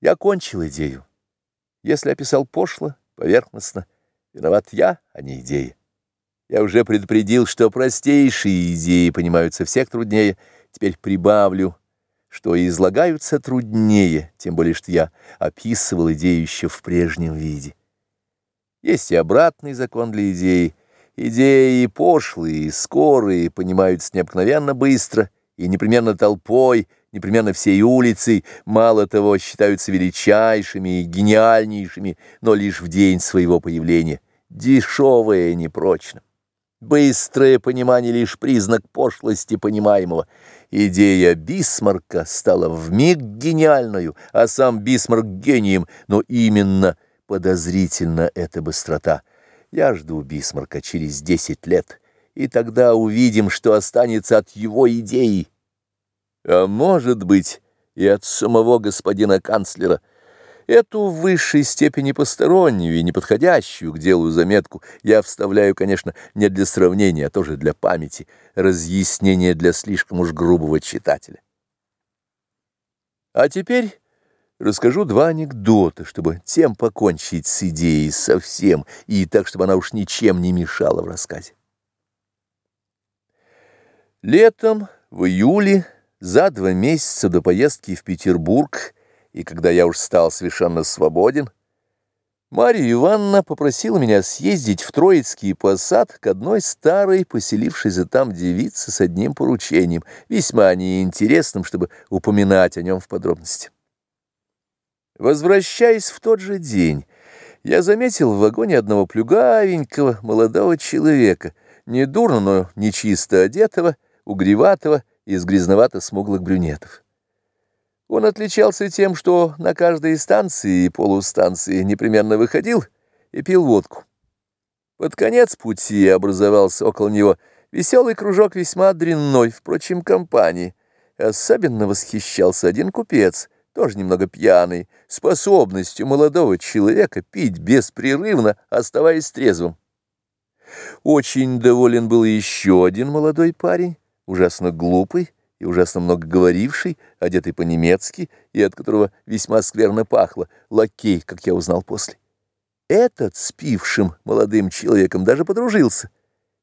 Я кончил идею. Если описал пошло, поверхностно, виноват я, а не идея. Я уже предупредил, что простейшие идеи понимаются всех труднее. Теперь прибавлю, что излагаются труднее, тем более, что я описывал идею еще в прежнем виде. Есть и обратный закон для идеи. Идеи пошлые, скорые, понимаются необыкновенно быстро и непременно толпой, непременно всей улицей, мало того, считаются величайшими и гениальнейшими, но лишь в день своего появления. Дешевое непрочно. Быстрое понимание — лишь признак пошлости понимаемого. Идея Бисмарка стала вмиг гениальную, а сам Бисмарк — гением, но именно подозрительно эта быстрота. Я жду Бисмарка через десять лет, и тогда увидим, что останется от его идеи. А может быть, и от самого господина канцлера — Эту в высшей степени постороннюю и неподходящую к делу заметку я вставляю, конечно, не для сравнения, а тоже для памяти, разъяснения для слишком уж грубого читателя. А теперь расскажу два анекдота, чтобы тем покончить с идеей совсем, и так, чтобы она уж ничем не мешала в рассказе. Летом, в июле, за два месяца до поездки в Петербург, и когда я уж стал совершенно свободен, Марья Ивановна попросила меня съездить в Троицкий посад к одной старой, поселившейся там девице с одним поручением, весьма неинтересным, чтобы упоминать о нем в подробности. Возвращаясь в тот же день, я заметил в вагоне одного плюгавенького молодого человека, недурно, но нечисто одетого, угреватого, из грязновато-смуглых брюнетов. Он отличался тем, что на каждой станции и полустанции непременно выходил и пил водку. Под конец пути образовался около него веселый кружок весьма дрянной, впрочем, компании. Особенно восхищался один купец, тоже немного пьяный, способностью молодого человека пить беспрерывно, оставаясь трезвым. Очень доволен был еще один молодой парень, ужасно глупый, и ужасно много говоривший, одетый по-немецки, и от которого весьма скверно пахло, лакей, как я узнал после. Этот с пившим молодым человеком даже подружился,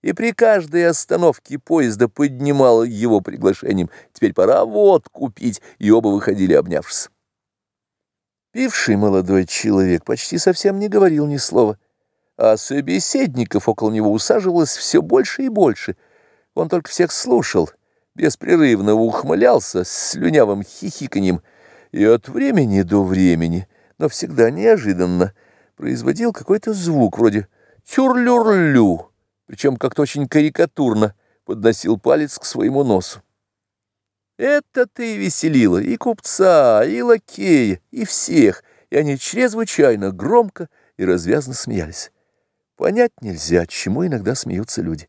и при каждой остановке поезда поднимал его приглашением «теперь пора вот купить», и оба выходили, обнявшись. Пивший молодой человек почти совсем не говорил ни слова, а собеседников около него усаживалось все больше и больше. Он только всех слушал — беспрерывно ухмылялся с слюнявым хихиканьем и от времени до времени, но всегда неожиданно, производил какой-то звук вроде «тюрлюрлю», причем как-то очень карикатурно подносил палец к своему носу. Это-то и веселило и купца, и лакея, и всех, и они чрезвычайно громко и развязно смеялись. Понять нельзя, чему иногда смеются люди.